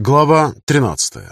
Глава 13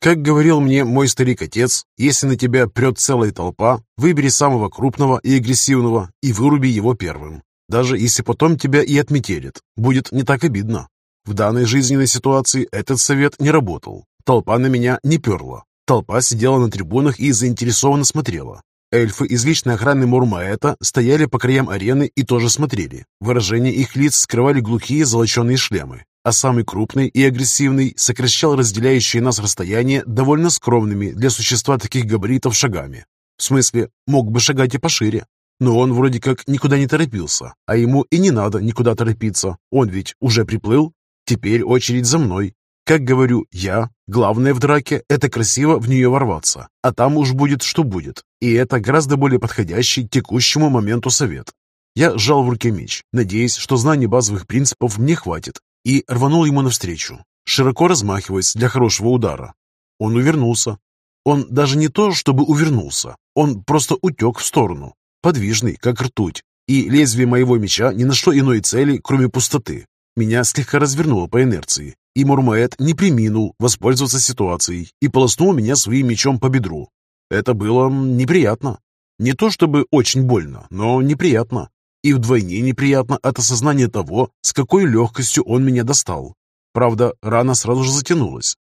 Как говорил мне мой старик-отец, если на тебя прет целая толпа, выбери самого крупного и агрессивного и выруби его первым. Даже если потом тебя и отметелит, будет не так обидно. В данной жизненной ситуации этот совет не работал. Толпа на меня не перла. Толпа сидела на трибунах и заинтересованно смотрела. Эльфы из личной охраны Мурмаэта стояли по краям арены и тоже смотрели. Выражения их лиц скрывали глухие золоченые шлемы, а самый крупный и агрессивный сокращал разделяющие нас расстояние довольно скромными для существа таких габаритов шагами. В смысле, мог бы шагать и пошире. Но он вроде как никуда не торопился, а ему и не надо никуда торопиться. Он ведь уже приплыл. Теперь очередь за мной. Как говорю я, главное в драке – это красиво в нее ворваться, а там уж будет, что будет. И это гораздо более подходящий текущему моменту совет. Я сжал в руке меч, надеясь, что знаний базовых принципов мне хватит, и рванул ему навстречу, широко размахиваясь для хорошего удара. Он увернулся. Он даже не то, чтобы увернулся, он просто утек в сторону, подвижный, как ртуть, и лезвие моего меча не нашло иной цели, кроме пустоты. Меня слегка развернуло по инерции, и Мурмаэт не приминул воспользоваться ситуацией и полоснул меня своим мечом по бедру. Это было неприятно. Не то чтобы очень больно, но неприятно. И вдвойне неприятно от осознания того, с какой легкостью он меня достал. Правда, рана сразу же затянулась.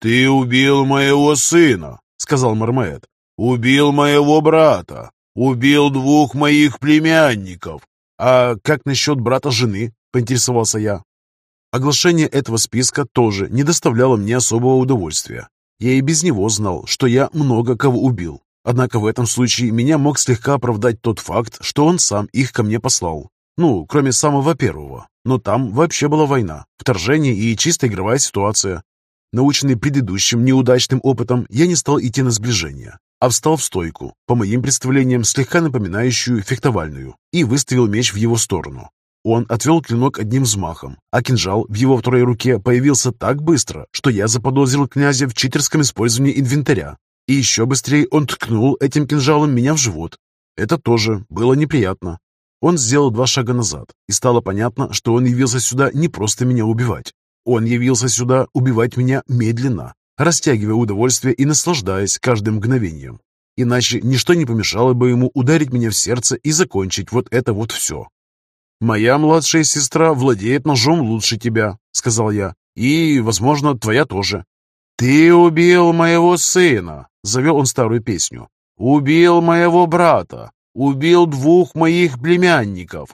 «Ты убил моего сына», — сказал Мармаэт. «Убил моего брата. Убил двух моих племянников. А как насчет брата жены?» — поинтересовался я. Оглашение этого списка тоже не доставляло мне особого удовольствия. Я и без него знал, что я много кого убил. Однако в этом случае меня мог слегка оправдать тот факт, что он сам их ко мне послал. Ну, кроме самого первого. Но там вообще была война, вторжение и чисто игровая ситуация. Наученный предыдущим неудачным опытом, я не стал идти на сближение, а встал в стойку, по моим представлениям слегка напоминающую фехтовальную, и выставил меч в его сторону. Он отвел клинок одним взмахом, а кинжал в его второй руке появился так быстро, что я заподозрил князя в читерском использовании инвентаря. И еще быстрее он ткнул этим кинжалом меня в живот. Это тоже было неприятно. Он сделал два шага назад, и стало понятно, что он явился сюда не просто меня убивать. Он явился сюда убивать меня медленно, растягивая удовольствие и наслаждаясь каждым мгновением. Иначе ничто не помешало бы ему ударить меня в сердце и закончить вот это вот все. «Моя младшая сестра владеет ножом лучше тебя», — сказал я. «И, возможно, твоя тоже». «Ты убил моего сына», — завел он старую песню. «Убил моего брата. Убил двух моих племянников.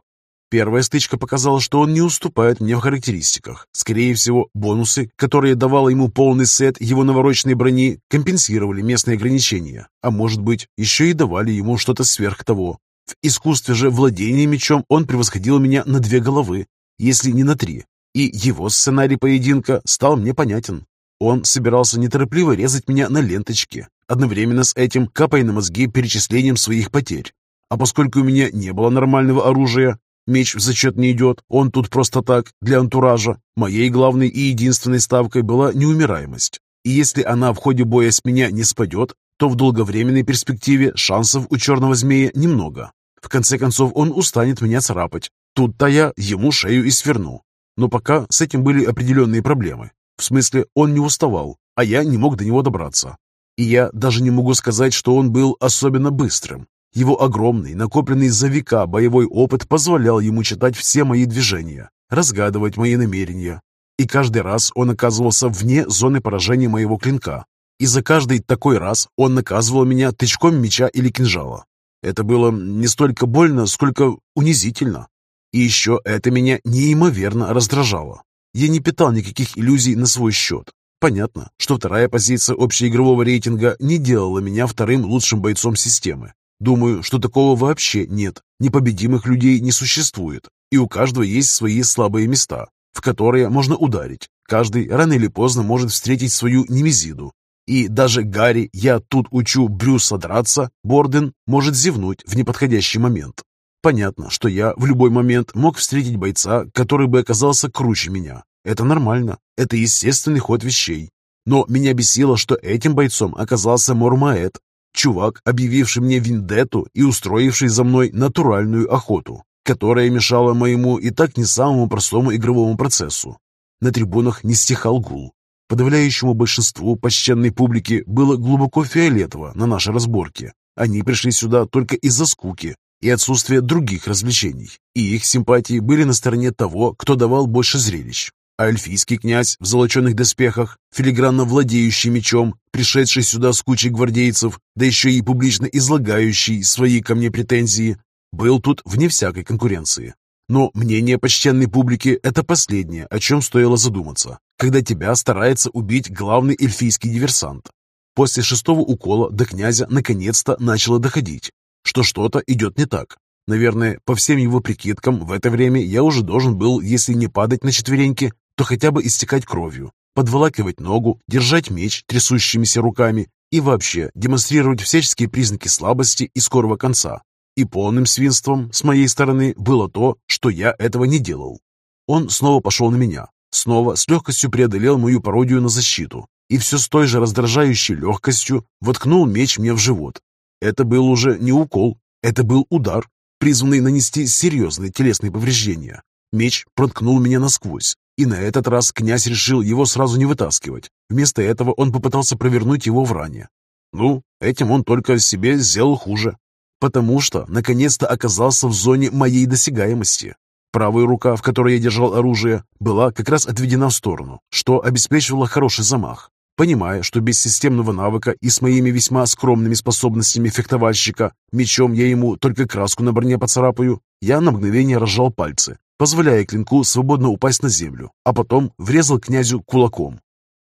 Первая стычка показала, что он не уступает мне в характеристиках. Скорее всего, бонусы, которые давала ему полный сет его навороченной брони, компенсировали местные ограничения, а может быть, еще и давали ему что-то сверх того. В искусстве же владения мечом он превосходил меня на две головы, если не на три, и его сценарий поединка стал мне понятен. Он собирался неторопливо резать меня на ленточке, одновременно с этим капая на мозги перечислением своих потерь. А поскольку у меня не было нормального оружия, меч в зачет не идет, он тут просто так, для антуража, моей главной и единственной ставкой была неумираемость. И если она в ходе боя с меня не спадет, то в долговременной перспективе шансов у черного змея немного. В конце концов, он устанет меня царапать. Тут-то я ему шею и сверну. Но пока с этим были определенные проблемы. В смысле, он не уставал, а я не мог до него добраться. И я даже не могу сказать, что он был особенно быстрым. Его огромный, накопленный за века боевой опыт позволял ему читать все мои движения, разгадывать мои намерения. И каждый раз он оказывался вне зоны поражения моего клинка. И за каждый такой раз он наказывал меня тычком меча или кинжала. Это было не столько больно, сколько унизительно. И еще это меня неимоверно раздражало. Я не питал никаких иллюзий на свой счет. Понятно, что вторая позиция общеигрового рейтинга не делала меня вторым лучшим бойцом системы. Думаю, что такого вообще нет. Непобедимых людей не существует. И у каждого есть свои слабые места, в которые можно ударить. Каждый рано или поздно может встретить свою немезиду, и даже Гарри «я тут учу Брюса драться» Борден может зевнуть в неподходящий момент. Понятно, что я в любой момент мог встретить бойца, который бы оказался круче меня. Это нормально, это естественный ход вещей. Но меня бесило, что этим бойцом оказался Мормаэт, чувак, объявивший мне виндету и устроивший за мной натуральную охоту. которая мешала моему и так не самому простому игровому процессу. На трибунах не стихал гул. Подавляющему большинству почтенной публики было глубоко фиолетово на наши разборки. Они пришли сюда только из-за скуки и отсутствия других развлечений, и их симпатии были на стороне того, кто давал больше зрелищ. А эльфийский князь в золоченых доспехах, филигранно владеющий мечом, пришедший сюда с кучей гвардейцев, да еще и публично излагающий свои ко мне претензии, был тут вне всякой конкуренции. Но мнение почтенной публики – это последнее, о чем стоило задуматься, когда тебя старается убить главный эльфийский диверсант. После шестого укола до князя наконец-то начало доходить, что что-то идет не так. Наверное, по всем его прикидкам, в это время я уже должен был, если не падать на четвереньки, то хотя бы истекать кровью, подволакивать ногу, держать меч трясущимися руками и вообще демонстрировать всяческие признаки слабости и скорого конца. И полным свинством с моей стороны было то, что я этого не делал. Он снова пошел на меня, снова с легкостью преодолел мою пародию на защиту и все с той же раздражающей легкостью воткнул меч мне в живот. Это был уже не укол, это был удар, призванный нанести серьезные телесные повреждения. Меч проткнул меня насквозь, и на этот раз князь решил его сразу не вытаскивать. Вместо этого он попытался провернуть его в ране. Ну, этим он только себе сделал хуже. Потому что, наконец-то, оказался в зоне моей досягаемости. Правая рука, в которой я держал оружие, была как раз отведена в сторону, что обеспечивало хороший замах. Понимая, что без системного навыка и с моими весьма скромными способностями фехтовальщика, мечом я ему только краску на броне поцарапаю, я на мгновение разжал пальцы, позволяя клинку свободно упасть на землю, а потом врезал князю кулаком.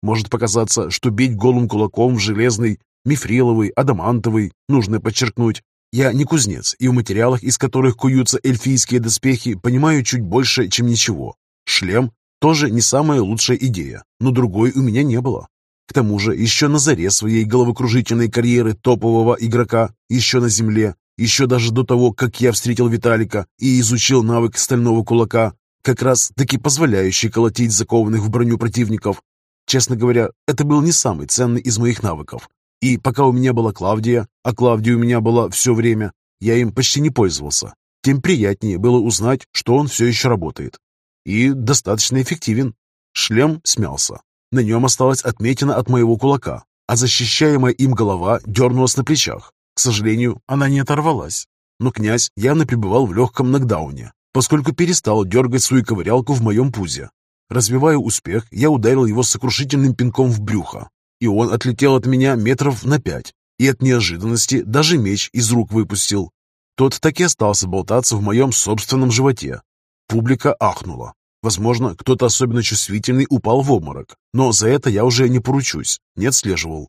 Может показаться, что бить голым кулаком в железный, мифриловый, адамантовый, нужно подчеркнуть. Я не кузнец, и в материалах, из которых куются эльфийские доспехи, понимаю чуть больше, чем ничего. Шлем тоже не самая лучшая идея, но другой у меня не было. К тому же, еще на заре своей головокружительной карьеры топового игрока, еще на земле, еще даже до того, как я встретил Виталика и изучил навык стального кулака, как раз таки позволяющий колотить закованных в броню противников. Честно говоря, это был не самый ценный из моих навыков. И пока у меня была Клавдия, а Клавдия у меня была все время, я им почти не пользовался. Тем приятнее было узнать, что он все еще работает. И достаточно эффективен. Шлем смялся. На нем осталась отметина от моего кулака, а защищаемая им голова дернулась на плечах. К сожалению, она не оторвалась. Но князь явно пребывал в легком нокдауне, поскольку перестал дергать свою ковырялку в моем пузе. Развивая успех, я ударил его сокрушительным пинком в брюхо, и он отлетел от меня метров на пять, и от неожиданности даже меч из рук выпустил. Тот так и остался болтаться в моем собственном животе. Публика ахнула. Возможно, кто-то особенно чувствительный упал в обморок, но за это я уже не поручусь, не отслеживал.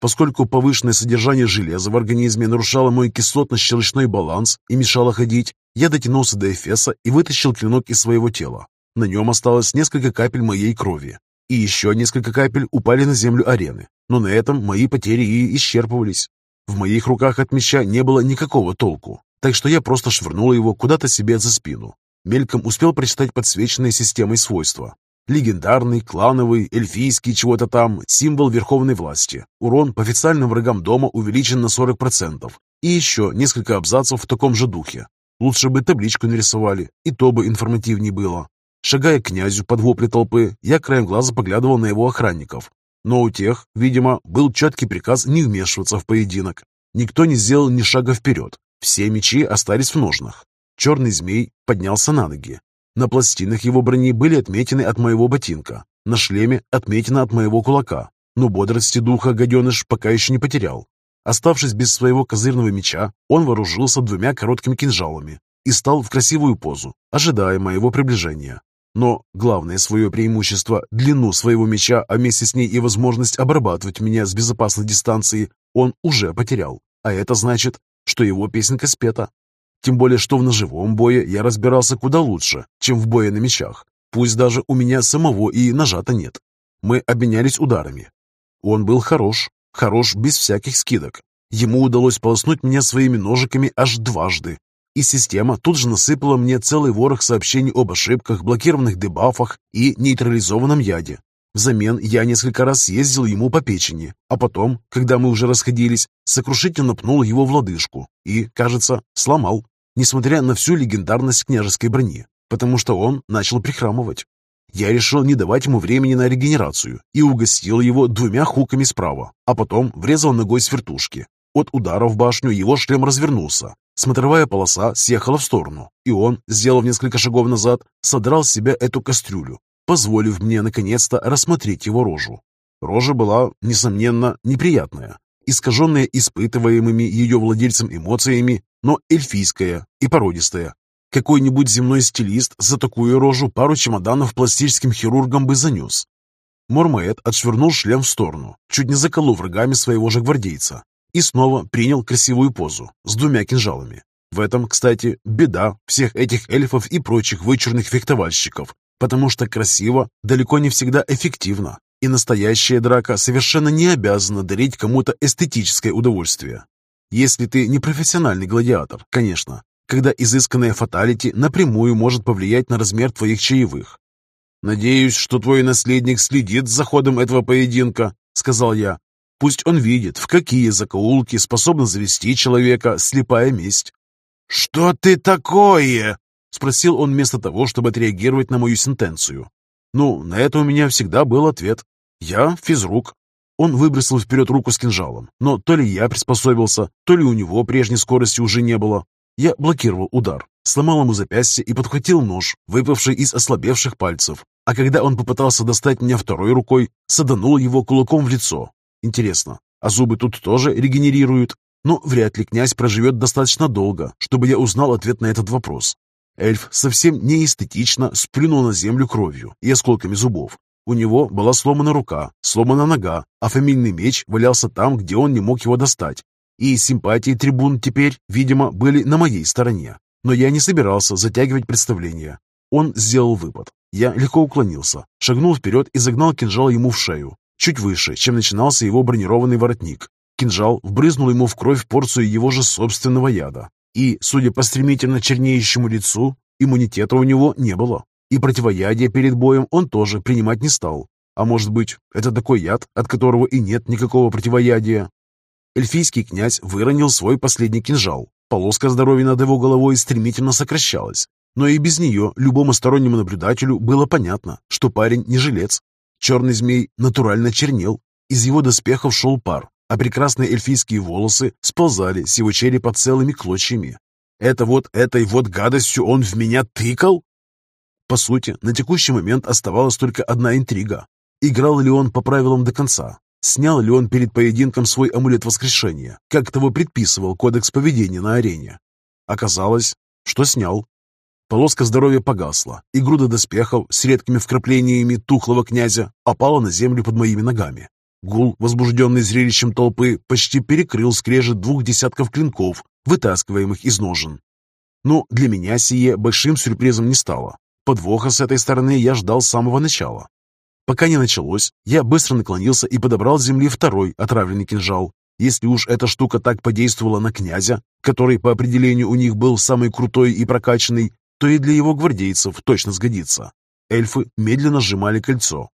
Поскольку повышенное содержание железа в организме нарушало мой кислотно-щелочной баланс и мешало ходить, я дотянулся до Эфеса и вытащил клинок из своего тела. На нем осталось несколько капель моей крови. И еще несколько капель упали на землю арены. Но на этом мои потери и исчерпывались. В моих руках от меча не было никакого толку, так что я просто швырнул его куда-то себе за спину. Мельком успел прочитать подсвеченные системой свойства. Легендарный, клановый, эльфийский, чего-то там, символ верховной власти. Урон по официальным врагам дома увеличен на 40%. И еще несколько абзацев в таком же духе. Лучше бы табличку нарисовали, и то бы информативнее было. Шагая к князю под вопли толпы, я краем глаза поглядывал на его охранников. Но у тех, видимо, был четкий приказ не вмешиваться в поединок. Никто не сделал ни шага вперед. Все мечи остались в ножнах. Черный змей поднялся на ноги, на пластинах его брони были отметины от моего ботинка, на шлеме отметина от моего кулака, но бодрости духа гаденыш пока еще не потерял. Оставшись без своего козырного меча, он вооружился двумя короткими кинжалами и стал в красивую позу, ожидая моего приближения. Но главное свое преимущество, длину своего меча, а вместе с ней и возможность обрабатывать меня с безопасной дистанции, он уже потерял. А это значит, что его песенка спета. Тем более, что в ножевом бое я разбирался куда лучше, чем в бое на мечах. Пусть даже у меня самого и ножа-то нет. Мы обменялись ударами. Он был хорош, хорош без всяких скидок. Ему удалось полоснуть меня своими ножиками аж дважды. И система тут же насыпала мне целый ворох сообщений об ошибках, блокированных дебафах и нейтрализованном яде. Взамен я несколько раз съездил ему по печени, а потом, когда мы уже расходились, сокрушительно пнул его в лодыжку и, кажется, сломал. несмотря на всю легендарность княжеской брони, потому что он начал прихрамывать. Я решил не давать ему времени на регенерацию и угостил его двумя хуками справа, а потом врезал ногой с вертушки. От удара в башню его шлем развернулся. Смотровая полоса съехала в сторону, и он, сделав несколько шагов назад, содрал с себя эту кастрюлю, позволив мне наконец-то рассмотреть его рожу. Рожа была, несомненно, неприятная, искаженная испытываемыми ее владельцем эмоциями, но эльфийская и породистая. Какой-нибудь земной стилист за такую рожу пару чемоданов пластическим хирургам бы занес. Мормаэт отшвырнул шлем в сторону, чуть не заколов врагами своего же гвардейца, и снова принял красивую позу с двумя кинжалами. В этом, кстати, беда всех этих эльфов и прочих вычурных фехтовальщиков, потому что красиво далеко не всегда эффективно, и настоящая драка совершенно не обязана дарить кому-то эстетическое удовольствие. Если ты не профессиональный гладиатор, конечно, когда изысканная фаталити напрямую может повлиять на размер твоих чаевых. «Надеюсь, что твой наследник следит за ходом этого поединка», — сказал я. «Пусть он видит, в какие закоулки способна завести человека слепая месть». «Что ты такое?» — спросил он вместо того, чтобы отреагировать на мою сентенцию. Ну, на это у меня всегда был ответ. Я физрук. Он выбросил вперед руку с кинжалом, но то ли я приспособился, то ли у него прежней скорости уже не было. Я блокировал удар, сломал ему запястье и подхватил нож, выпавший из ослабевших пальцев. А когда он попытался достать меня второй рукой, саданул его кулаком в лицо. Интересно, а зубы тут тоже регенерируют? Но вряд ли князь проживет достаточно долго, чтобы я узнал ответ на этот вопрос. Эльф совсем неэстетично сплюнул на землю кровью и осколками зубов. У него была сломана рука, сломана нога, а фамильный меч валялся там, где он не мог его достать. И симпатии трибун теперь, видимо, были на моей стороне. Но я не собирался затягивать представление. Он сделал выпад. Я легко уклонился, шагнул вперед и загнал кинжал ему в шею, чуть выше, чем начинался его бронированный воротник. Кинжал вбрызнул ему в кровь порцию его же собственного яда. И, судя по стремительно чернеющему лицу, иммунитета у него не было. И противоядие перед боем он тоже принимать не стал. А может быть, это такой яд, от которого и нет никакого противоядия? Эльфийский князь выронил свой последний кинжал. Полоска здоровья над его головой стремительно сокращалась. Но и без нее любому стороннему наблюдателю было понятно, что парень не жилец. Черный змей натурально чернел. Из его доспехов шел пар, а прекрасные эльфийские волосы сползали с его черепа целыми клочьями. Это вот этой вот гадостью он в меня тыкал? По сути, на текущий момент оставалась только одна интрига. Играл ли он по правилам до конца? Снял ли он перед поединком свой амулет воскрешения, как того предписывал кодекс поведения на арене? Оказалось, что снял. Полоска здоровья погасла, и груда доспехов с редкими вкраплениями тухлого князя опала на землю под моими ногами. Гул, возбужденный зрелищем толпы, почти перекрыл скрежет двух десятков клинков, вытаскиваемых из ножен. Но для меня сие большим сюрпризом не стало. Подвоха с этой стороны я ждал с самого начала. Пока не началось, я быстро наклонился и подобрал с земли второй отравленный кинжал. Если уж эта штука так подействовала на князя, который по определению у них был самый крутой и прокачанный, то и для его гвардейцев точно сгодится. Эльфы медленно сжимали кольцо,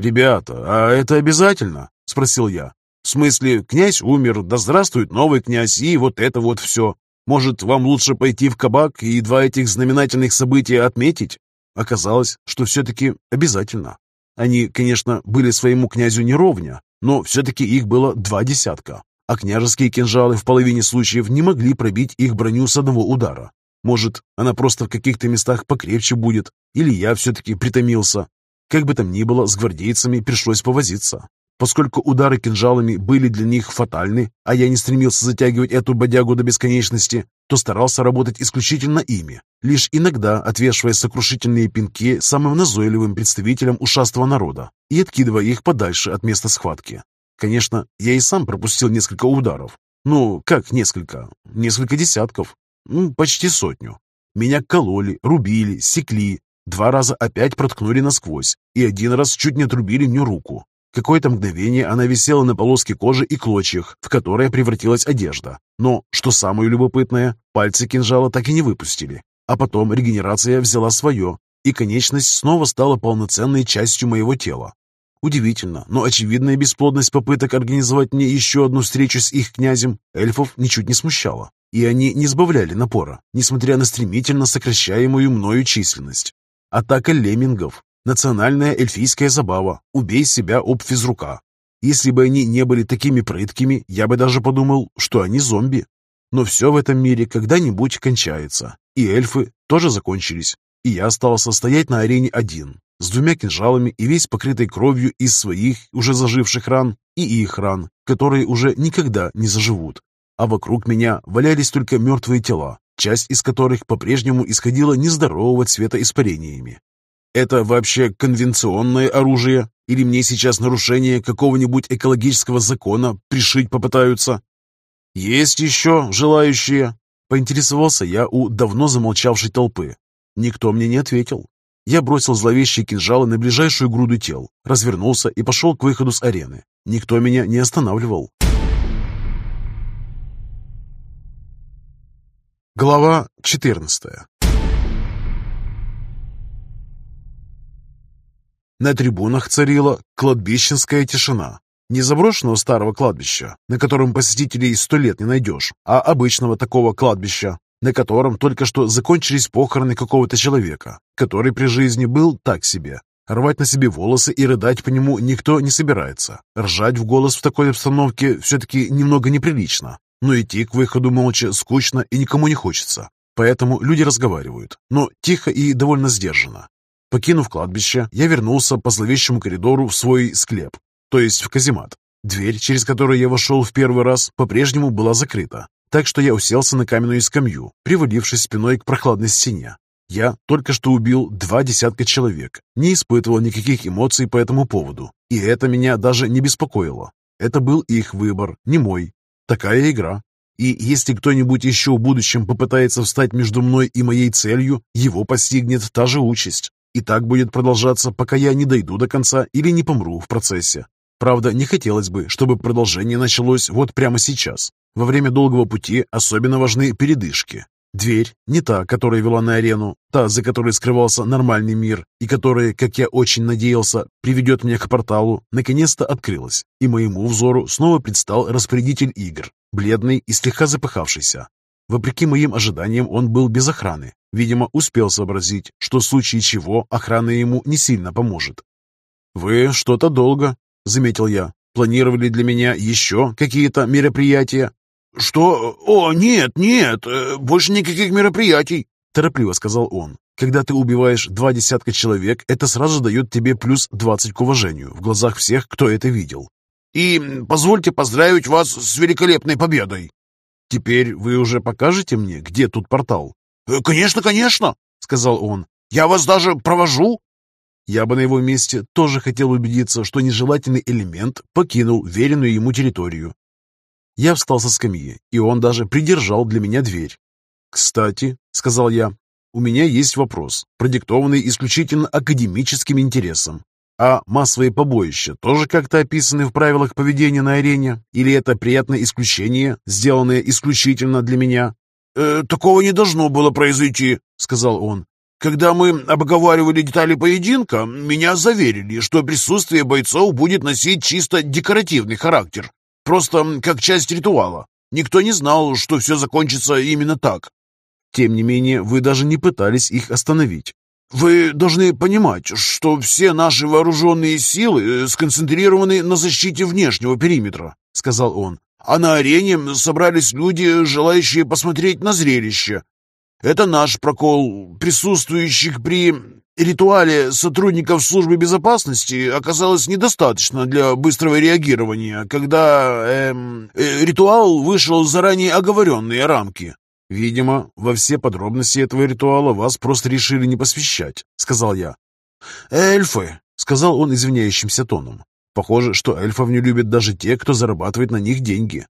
«Ребята, а это обязательно?» — спросил я. «В смысле, князь умер, да здравствует новый князь, и вот это вот все. Может, вам лучше пойти в кабак и два этих знаменательных события отметить?» Оказалось, что все-таки обязательно. Они, конечно, были своему князю не ровня, но все-таки их было два десятка, а княжеские кинжалы в половине случаев не могли пробить их броню с одного удара. Может, она просто в каких-то местах покрепче будет, или я все-таки притомился, как бы там ни было, с гвардейцами пришлось повозиться. Поскольку удары кинжалами были для них фатальны, а я не стремился затягивать эту бодягу до бесконечности, то старался работать исключительно ими, лишь иногда отвешивая сокрушительные пинки самым назойливым представителям ушастого народа и откидывая их подальше от места схватки. Конечно, я и сам пропустил несколько ударов. Ну, как несколько? Несколько десятков. Ну, почти сотню. Меня кололи, рубили, секли, Два раза опять проткнули насквозь, и один раз чуть не отрубили мне руку. Какое-то мгновение она висела на полоске кожи и клочьях, в которые превратилась одежда. Но, что самое любопытное, пальцы кинжала так и не выпустили. А потом регенерация взяла свое, и конечность снова стала полноценной частью моего тела. Удивительно, но очевидная бесплодность попыток организовать мне еще одну встречу с их князем эльфов ничуть не смущала, и они не сбавляли напора, несмотря на стремительно сокращаемую мною численность. Атака леммингов, национальная эльфийская забава, убей себя об физрука. Если бы они не были такими прыткими, я бы даже подумал, что они зомби. Но все в этом мире когда-нибудь кончается, и эльфы тоже закончились, и я остался стоять на арене один, с двумя кинжалами и весь покрытой кровью из своих уже заживших ран и их ран, которые уже никогда не заживут. А вокруг меня валялись только мертвые тела, часть из которых по-прежнему исходила нездорового цвета испарениями. Это вообще конвенционное оружие? Или мне сейчас нарушение какого-нибудь экологического закона пришить попытаются? Есть еще желающие? Поинтересовался я у давно замолчавшей толпы. Никто мне не ответил. Я бросил зловещие кинжалы на ближайшую груду тел, развернулся и пошел к выходу с арены. Никто меня не останавливал. Глава 14 На трибунах царила кладбищенская тишина. Не заброшенного старого кладбища, на котором посетителей сто лет не найдешь, а обычного такого кладбища, на котором только что закончились похороны какого-то человека, который при жизни был так себе. Рвать на себе волосы и рыдать по нему никто не собирается. Ржать в голос в такой обстановке все-таки немного неприлично. Но идти к выходу молча скучно и никому не хочется. Поэтому люди разговаривают, но тихо и довольно сдержанно. Покинув кладбище, я вернулся по зловещему коридору в свой склеп, то есть в каземат. Дверь, через которую я вошел в первый раз, по-прежнему была закрыта, так что я уселся на каменную скамью, привалившись спиной к прохладной стене. Я только что убил два десятка человек, не испытывал никаких эмоций по этому поводу, и это меня даже не беспокоило. Это был их выбор, не мой. Такая игра. И если кто-нибудь еще в будущем попытается встать между мной и моей целью, его постигнет та же участь. И так будет продолжаться, пока я не дойду до конца или не помру в процессе. Правда, не хотелось бы, чтобы продолжение началось вот прямо сейчас. Во время долгого пути особенно важны передышки. Дверь, не та, которая вела на арену, та, за которой скрывался нормальный мир, и которая, как я очень надеялся, приведет меня к порталу, наконец-то открылась, и моему взору снова предстал распорядитель игр, бледный и слегка запыхавшийся. Вопреки моим ожиданиям, он был без охраны. Видимо, успел сообразить, что в случае чего охрана ему не сильно поможет. «Вы что-то долго», — заметил я. «Планировали для меня еще какие-то мероприятия?» «Что? О, нет, нет, э, больше никаких мероприятий», — торопливо сказал он. «Когда ты убиваешь два десятка человек, это сразу дает тебе плюс двадцать к уважению в глазах всех, кто это видел. И позвольте поздравить вас с великолепной победой». «Теперь вы уже покажете мне, где тут портал?» «Э, «Конечно, конечно», — сказал он. «Я вас даже провожу». Я бы на его месте тоже хотел убедиться, что нежелательный элемент покинул веренную ему территорию я встал со скамьи, и он даже придержал для меня дверь. «Кстати», — сказал я, — «у меня есть вопрос, продиктованный исключительно академическим интересом. А массовые побоища тоже как-то описаны в правилах поведения на арене? Или это приятное исключение, сделанное исключительно для меня?» э, «Такого не должно было произойти», — сказал он. «Когда мы обговаривали детали поединка, меня заверили, что присутствие бойцов будет носить чисто декоративный характер, Просто как часть ритуала. Никто не знал, что все закончится именно так. Тем не менее, вы даже не пытались их остановить. Вы должны понимать, что все наши вооруженные силы э, сконцентрированы на защите внешнего периметра, сказал он. А на арене собрались люди, желающие посмотреть на зрелище. Это наш прокол, присутствующих при ритуале сотрудников службы безопасности оказалось недостаточно для быстрого реагирования, когда эм, э, ритуал вышел в заранее оговоренные рамки. «Видимо, во все подробности этого ритуала вас просто решили не посвящать», — сказал я. «Эльфы», — сказал он извиняющимся тоном. «Похоже, что эльфов не любят даже те, кто зарабатывает на них деньги».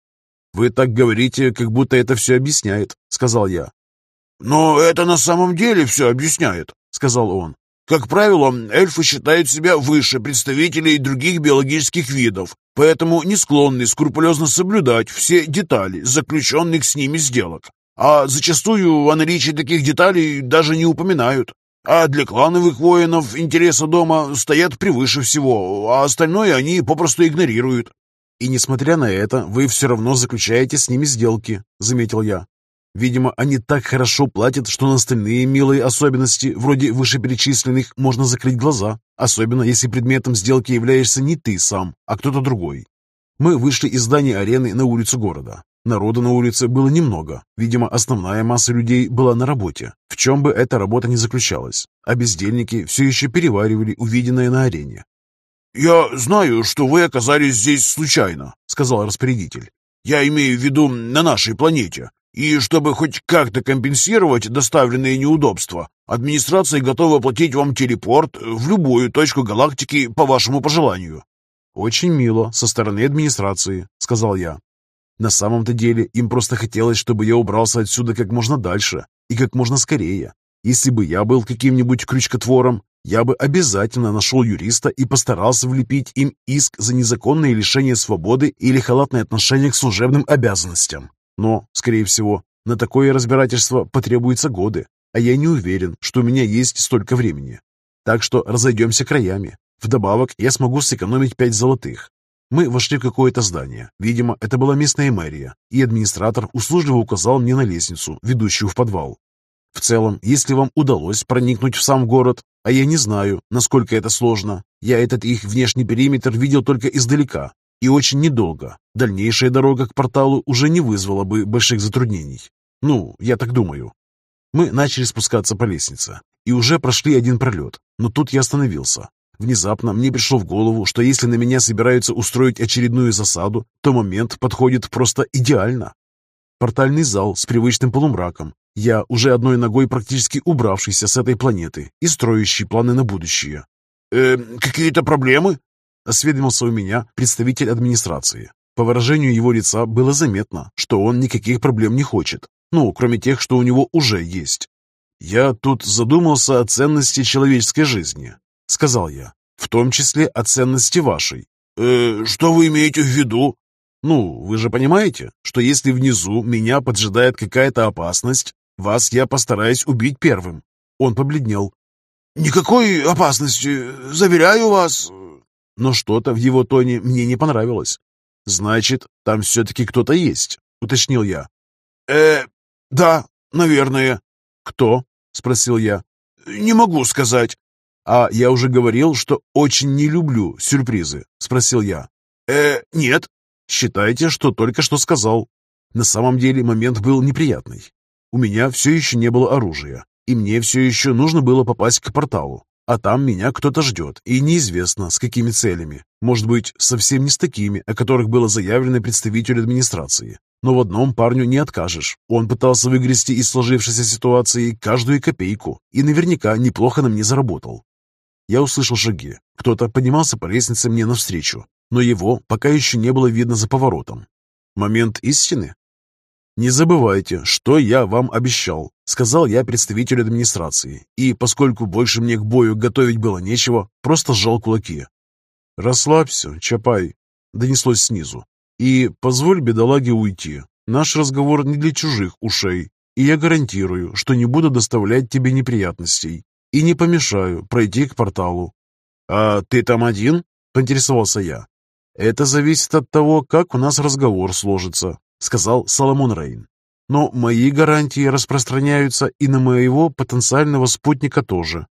«Вы так говорите, как будто это все объясняет», — сказал я. «Но это на самом деле все объясняет», — сказал он. Как правило, эльфы считают себя выше представителей других биологических видов, поэтому не склонны скрупулезно соблюдать все детали заключенных с ними сделок. А зачастую о наличии таких деталей даже не упоминают. А для клановых воинов интересы дома стоят превыше всего, а остальное они попросту игнорируют. «И несмотря на это, вы все равно заключаете с ними сделки», — заметил я. «Видимо, они так хорошо платят, что на остальные милые особенности, вроде вышеперечисленных, можно закрыть глаза, особенно если предметом сделки являешься не ты сам, а кто-то другой». Мы вышли из здания арены на улицу города. Народу на улице было немного. Видимо, основная масса людей была на работе, в чем бы эта работа ни заключалась. А бездельники все еще переваривали увиденное на арене. «Я знаю, что вы оказались здесь случайно», — сказал распорядитель. «Я имею в виду на нашей планете. И чтобы хоть как-то компенсировать доставленные неудобства, администрация готова оплатить вам телепорт в любую точку галактики по вашему пожеланию». «Очень мило со стороны администрации», — сказал я. На самом-то деле им просто хотелось, чтобы я убрался отсюда как можно дальше и как можно скорее. Если бы я был каким-нибудь крючкотвором, я бы обязательно нашел юриста и постарался влепить им иск за незаконное лишение свободы или халатное отношение к служебным обязанностям. Но, скорее всего, на такое разбирательство потребуются годы, а я не уверен, что у меня есть столько времени. Так что разойдемся краями. Вдобавок, я смогу сэкономить пять золотых. Мы вошли в какое-то здание. Видимо, это была местная мэрия, и администратор услужливо указал мне на лестницу, ведущую в подвал. В целом, если вам удалось проникнуть в сам город, а я не знаю, насколько это сложно, я этот их внешний периметр видел только издалека и очень недолго. Дальнейшая дорога к порталу уже не вызвала бы больших затруднений. Ну, я так думаю. Мы начали спускаться по лестнице и уже прошли один пролет, но тут я остановился. Внезапно мне пришло в голову, что если на меня собираются устроить очередную засаду, то момент подходит просто идеально. Портальный зал с привычным полумраком, я, уже одной ногой практически убравшийся с этой планеты и строящий планы на будущее. «Э, «Какие-то проблемы?» — осведомился у меня представитель администрации. По выражению его лица было заметно, что он никаких проблем не хочет, ну, кроме тех, что у него уже есть. «Я тут задумался о ценности человеческой жизни», — сказал я, «в том числе о ценности вашей». «Э, «Что вы имеете в виду?» «Ну, вы же понимаете, что если внизу меня поджидает какая-то опасность, вас я постараюсь убить первым». Он побледнел. «Никакой опасности, заверяю вас». Но что-то в его тоне мне не понравилось. «Значит, там все-таки кто-то есть», — уточнил я. «Э, да, наверное». «Кто?» — спросил я. «Не могу сказать». «А я уже говорил, что очень не люблю сюрпризы», — спросил я. «Э, нет». «Считайте, что только что сказал». На самом деле момент был неприятный. У меня все еще не было оружия, и мне все еще нужно было попасть к порталу. А там меня кто-то ждет, и неизвестно, с какими целями. Может быть, совсем не с такими, о которых было заявлено представителю администрации. Но в одном парню не откажешь. Он пытался выгрести из сложившейся ситуации каждую копейку и наверняка неплохо на мне заработал. Я услышал шаги. Кто-то поднимался по лестнице мне навстречу, но его пока еще не было видно за поворотом. Момент истины? «Не забывайте, что я вам обещал», — сказал я представителю администрации, и, поскольку больше мне к бою готовить было нечего, просто сжал кулаки. «Расслабься, Чапай», — донеслось снизу, «и позволь бедолаге уйти. Наш разговор не для чужих ушей, и я гарантирую, что не буду доставлять тебе неприятностей и не помешаю пройти к порталу». «А ты там один?» — поинтересовался я. «Это зависит от того, как у нас разговор сложится», сказал Соломон Рейн. Но мои гарантии распространяются и на моего потенциального спутника тоже.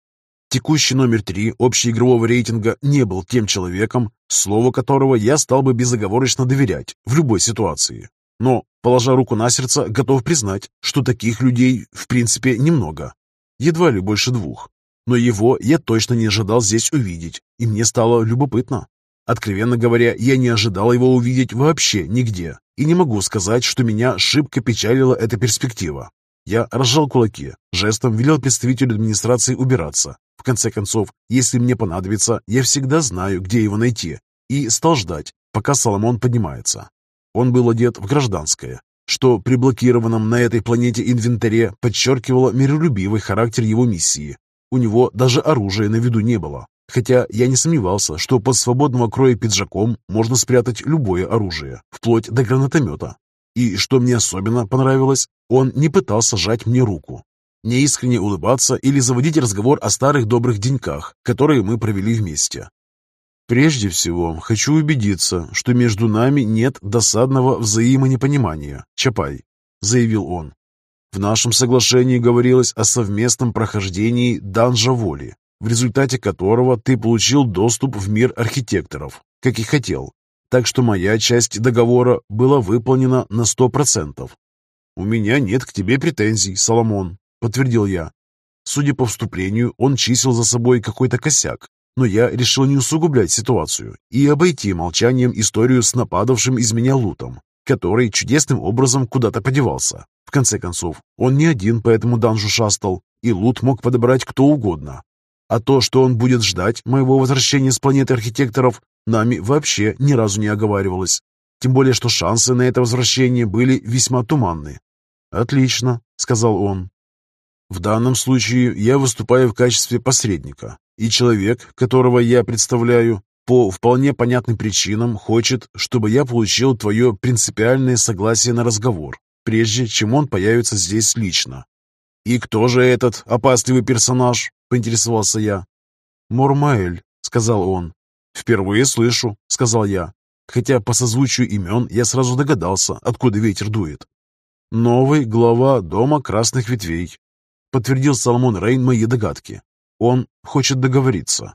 Текущий номер три общеигрового рейтинга не был тем человеком, слову которого я стал бы безоговорочно доверять в любой ситуации. Но, положа руку на сердце, готов признать, что таких людей, в принципе, немного. Едва ли больше двух. Но его я точно не ожидал здесь увидеть, и мне стало любопытно. Откровенно говоря, я не ожидал его увидеть вообще нигде, и не могу сказать, что меня шибко печалила эта перспектива. Я разжал кулаки, жестом велел представителю администрации убираться. В конце концов, если мне понадобится, я всегда знаю, где его найти, и стал ждать, пока Соломон поднимается. Он был одет в гражданское, что при блокированном на этой планете инвентаре подчеркивало миролюбивый характер его миссии. У него даже оружия на виду не было, Хотя я не сомневался, что под свободного кроя пиджаком можно спрятать любое оружие, вплоть до гранатомета. И что мне особенно понравилось, он не пытался сжать мне руку. неискренне улыбаться или заводить разговор о старых добрых деньках, которые мы провели вместе. Прежде всего, хочу убедиться, что между нами нет досадного взаимонепонимания, Чапай, заявил он. В нашем соглашении говорилось о совместном прохождении данжа воли, в результате которого ты получил доступ в мир архитекторов, как и хотел. Так что моя часть договора была выполнена на сто процентов. «У меня нет к тебе претензий, Соломон», — подтвердил я. Судя по вступлению, он числил за собой какой-то косяк, но я решил не усугублять ситуацию и обойти молчанием историю с нападавшим из меня лутом, который чудесным образом куда-то подевался. В конце концов, он не один по этому данжу шастал, и лут мог подобрать кто угодно. А то, что он будет ждать моего возвращения с планеты архитекторов, нами вообще ни разу не оговаривалось. Тем более, что шансы на это возвращение были весьма туманны. «Отлично», — сказал он. «В данном случае я выступаю в качестве посредника, и человек, которого я представляю, по вполне понятным причинам хочет, чтобы я получил твое принципиальное согласие на разговор, прежде чем он появится здесь лично. «И кто же этот опасливый персонаж?» – поинтересовался я. «Мормаэль», – сказал он. «Впервые слышу», – сказал я, хотя по созвучию имен я сразу догадался, откуда ветер дует. «Новый глава Дома Красных Ветвей», – подтвердил Соломон Рейн мои догадки. Он хочет договориться.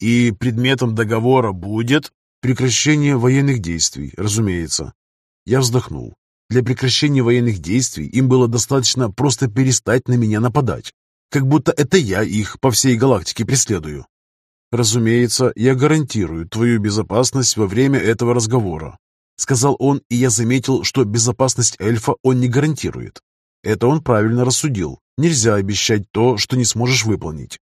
И предметом договора будет прекращение военных действий, разумеется. Я вздохнул. Для прекращения военных действий им было достаточно просто перестать на меня нападать. Как будто это я их по всей галактике преследую. Разумеется, я гарантирую твою безопасность во время этого разговора. Сказал он, и я заметил, что безопасность эльфа он не гарантирует. Это он правильно рассудил. Нельзя обещать то, что не сможешь выполнить.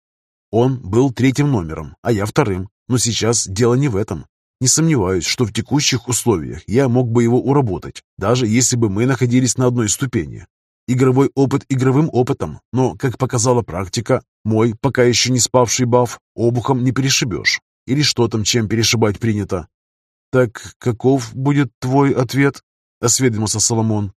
Он был третьим номером, а я вторым, но сейчас дело не в этом. Не сомневаюсь, что в текущих условиях я мог бы его уработать, даже если бы мы находились на одной ступени. Игровой опыт игровым опытом, но, как показала практика, мой, пока еще не спавший баф, обухом не перешибешь. Или что там, чем перешибать принято. «Так каков будет твой ответ?» — осведомился Соломон.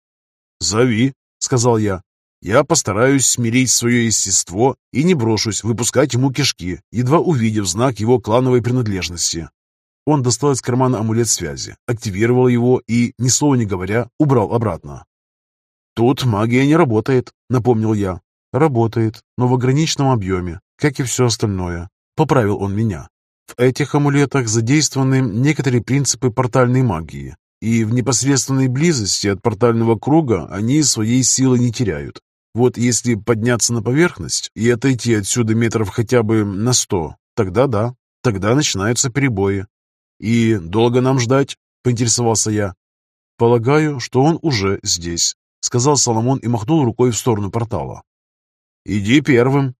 «Зови», — сказал я. Я постараюсь смирить свое естество и не брошусь выпускать ему кишки, едва увидев знак его клановой принадлежности. Он достал из кармана амулет связи, активировал его и, ни слова не говоря, убрал обратно. «Тут магия не работает», — напомнил я. «Работает, но в ограниченном объеме, как и все остальное», — поправил он меня. «В этих амулетах задействованы некоторые принципы портальной магии, и в непосредственной близости от портального круга они своей силы не теряют. Вот если подняться на поверхность и отойти отсюда метров хотя бы на сто, тогда да, тогда начинаются перебои. И долго нам ждать? Поинтересовался я. Полагаю, что он уже здесь, сказал Соломон и махнул рукой в сторону портала. Иди первым.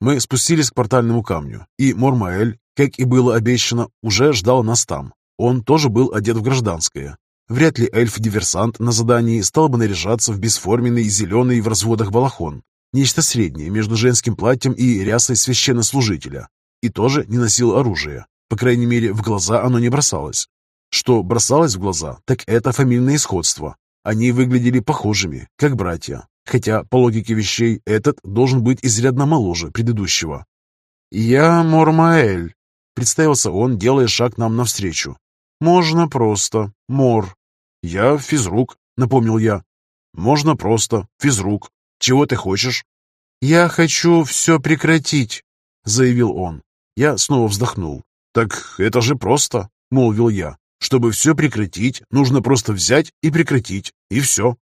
Мы спустились к портальному камню, и Мормаэль, как и было обещано, уже ждал нас там. Он тоже был одет в гражданское, Вряд ли эльф-диверсант на задании стал бы наряжаться в бесформенный зеленый в разводах балахон, нечто среднее между женским платьем и рясой священнослужителя, и тоже не носил оружие. По крайней мере, в глаза оно не бросалось. Что бросалось в глаза, так это фамильное сходство. Они выглядели похожими, как братья, хотя, по логике вещей, этот должен быть изрядно моложе предыдущего. «Я Мормаэль», — представился он, делая шаг нам навстречу. «Можно просто. Мор. «Я физрук», — напомнил я. «Можно просто. Физрук. Чего ты хочешь?» «Я хочу все прекратить», — заявил он. Я снова вздохнул. «Так это же просто», — молвил я. «Чтобы все прекратить, нужно просто взять и прекратить, и все».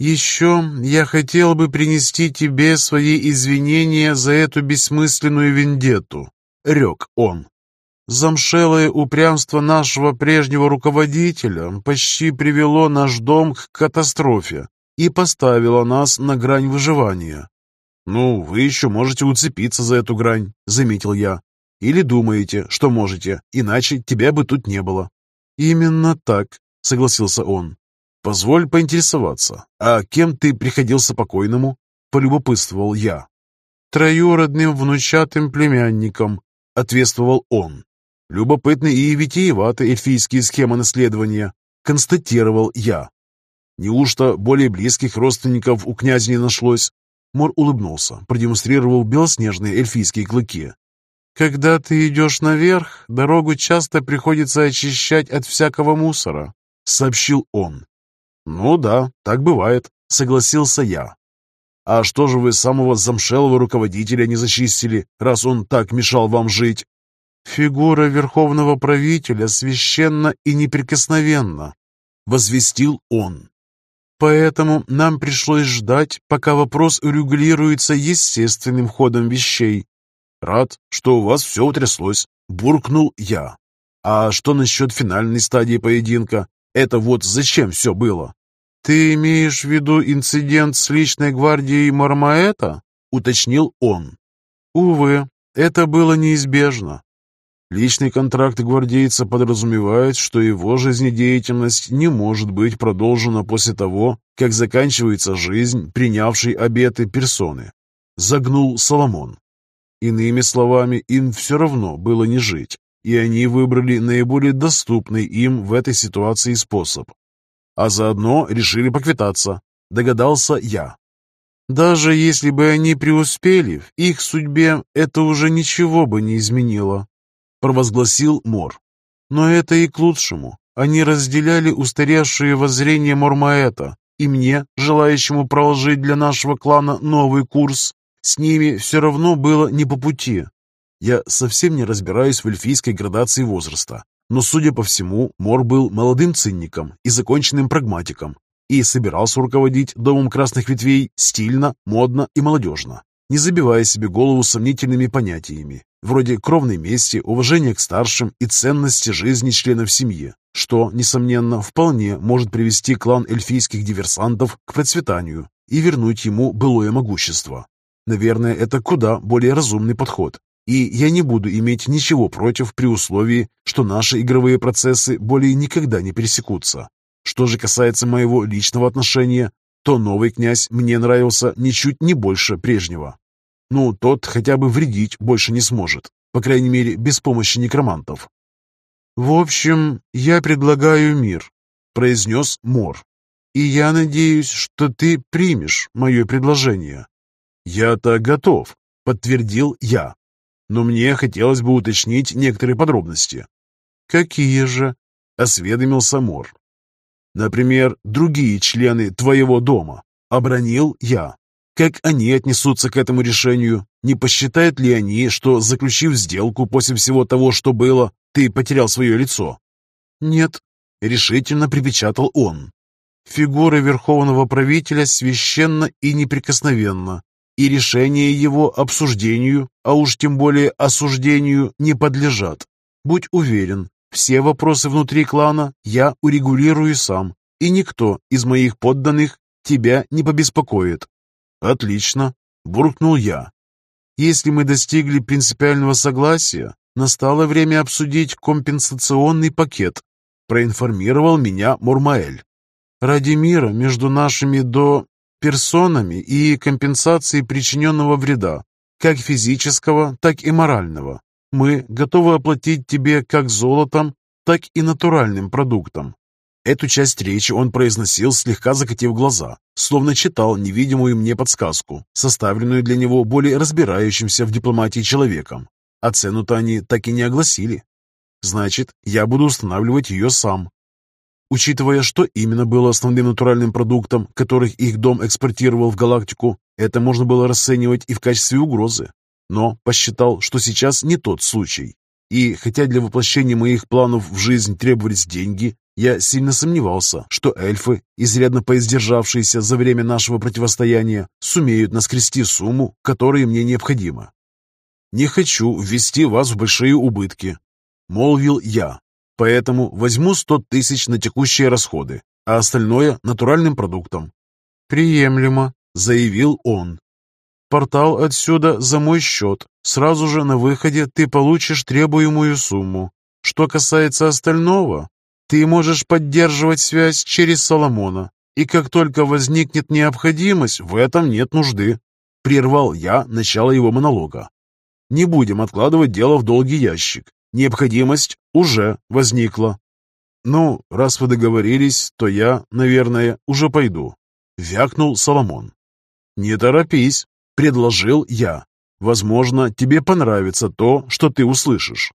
«Еще я хотел бы принести тебе свои извинения за эту бессмысленную вендетту», — рек он. Замшелое упрямство нашего прежнего руководителя почти привело наш дом к катастрофе и поставило нас на грань выживания. «Ну, вы еще можете уцепиться за эту грань», — заметил я. «Или думаете, что можете, иначе тебя бы тут не было». «Именно так», — согласился он. «Позволь поинтересоваться, а кем ты приходился покойному?» — полюбопытствовал я. «Троюродным внучатым племянником», — ответствовал он. Любопытны и витиеваты эльфийские схемы наследования, констатировал я. Неужто более близких родственников у князя не нашлось? Мор улыбнулся, продемонстрировал белоснежные эльфийские клыки. «Когда ты идешь наверх, дорогу часто приходится очищать от всякого мусора», — сообщил он. «Ну да, так бывает», — согласился я. «А что же вы самого замшелого руководителя не зачистили, раз он так мешал вам жить?» «Фигура верховного правителя священна и неприкосновенна», — возвестил он. «Поэтому нам пришлось ждать, пока вопрос урегулируется естественным ходом вещей». «Рад, что у вас все утряслось», — буркнул я. «А что насчет финальной стадии поединка? Это вот зачем все было?» «Ты имеешь в виду инцидент с личной гвардией Мармаэта?» — уточнил он. «Увы, это было неизбежно. Личный контракт гвардейца подразумевает, что его жизнедеятельность не может быть продолжена после того, как заканчивается жизнь принявшей обеты персоны. Загнул Соломон. Иными словами, им все равно было не жить, и они выбрали наиболее доступный им в этой ситуации способ. А заодно решили поквитаться, догадался я. Даже если бы они преуспели, в их судьбе это уже ничего бы не изменило, провозгласил Мор. Но это и к лучшему. Они разделяли устаревшие воззрения Мормаэта, и мне, желающему проложить для нашего клана новый курс, с ними все равно было не по пути. Я совсем не разбираюсь в эльфийской градации возраста, но, судя по всему, Мор был молодым цинником и законченным прагматиком и собирался руководить Домом Красных Ветвей стильно, модно и молодежно, не забивая себе голову сомнительными понятиями, вроде кровной мести, уважения к старшим и ценности жизни членов семьи, что, несомненно, вполне может привести клан эльфийских диверсантов к процветанию и вернуть ему былое могущество. Наверное, это куда более разумный подход, и я не буду иметь ничего против при условии, что наши игровые процессы более никогда не пересекутся. Что же касается моего личного отношения, то новый князь мне нравился ничуть не больше прежнего. Ну, тот хотя бы вредить больше не сможет, по крайней мере, без помощи некромантов. «В общем, я предлагаю мир», — произнес Мор. «И я надеюсь, что ты примешь мое предложение». «Я-то готов», — подтвердил я. «Но мне хотелось бы уточнить некоторые подробности». «Какие же?» — осведомился Мор. «Например, другие члены твоего дома», — обронил я. Как они отнесутся к этому решению? Не посчитают ли они, что, заключив сделку после всего того, что было, ты потерял свое лицо? Нет, решительно припечатал он. Фигура верховного правителя священна и неприкосновенна, и решения его обсуждению, а уж тем более осуждению, не подлежат. Будь уверен, все вопросы внутри клана я урегулирую сам, и никто из моих подданных тебя не побеспокоит. «Отлично!» – буркнул я. «Если мы достигли принципиального согласия, настало время обсудить компенсационный пакет», – проинформировал меня Мурмаэль. «Ради мира между нашими до персонами и компенсации причиненного вреда, как физического, так и морального, мы готовы оплатить тебе как золотом, так и натуральным продуктом. Эту часть речи он произносил, слегка закатив глаза, словно читал невидимую мне подсказку, составленную для него более разбирающимся в дипломатии человеком. А цену-то они так и не огласили. Значит, я буду устанавливать ее сам. Учитывая, что именно было основным натуральным продуктом, которых их дом экспортировал в галактику, это можно было расценивать и в качестве угрозы. Но посчитал, что сейчас не тот случай. И хотя для воплощения моих планов в жизнь требовались деньги, я сильно сомневался, что эльфы, изрядно поиздержавшиеся за время нашего противостояния, сумеют наскрести сумму, которая мне необходима. «Не хочу ввести вас в большие убытки», — молвил я. «Поэтому возьму сто тысяч на текущие расходы, а остальное — натуральным продуктом». «Приемлемо», — заявил он. «Портал отсюда за мой счет. Сразу же на выходе ты получишь требуемую сумму. Что касается остального, ты можешь поддерживать связь через Соломона, и как только возникнет необходимость, в этом нет нужды. Прервал я начало его монолога. Не будем откладывать дело в долгий ящик. Необходимость уже возникла. Ну, раз вы договорились, то я, наверное, уже пойду. Вякнул Соломон. «Не торопись», — предложил я. «Возможно, тебе понравится то, что ты услышишь».